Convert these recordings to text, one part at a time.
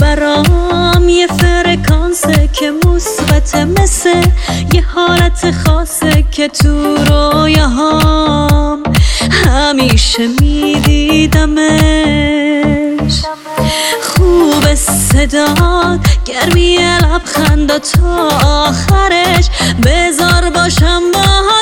برام. یه فرکانسه که مثبت مثل یه حالت خاصه که تو رویاهام. همیشه میدیدمش. خوب صداد گرمی لبخندا تا آخرش. بزار باشم باهاتش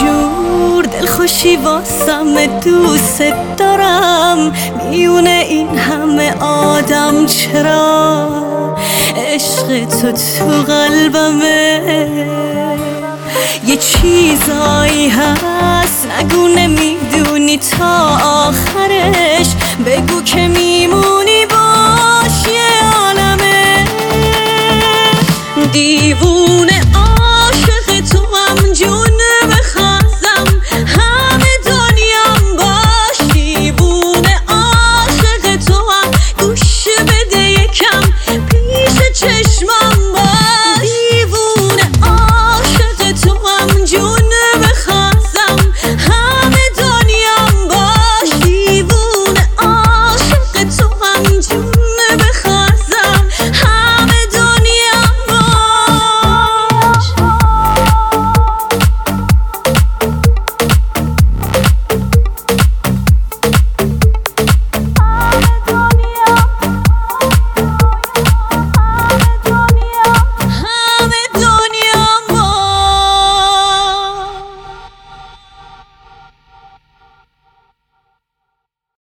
جور دلخوشی واسم دوست دارم. میونه این همه آدم چرا؟ عشق تو تو قلبمه. یه چیزایی هست نگو نمی‌دونی تا آخرش. بگو که میمونی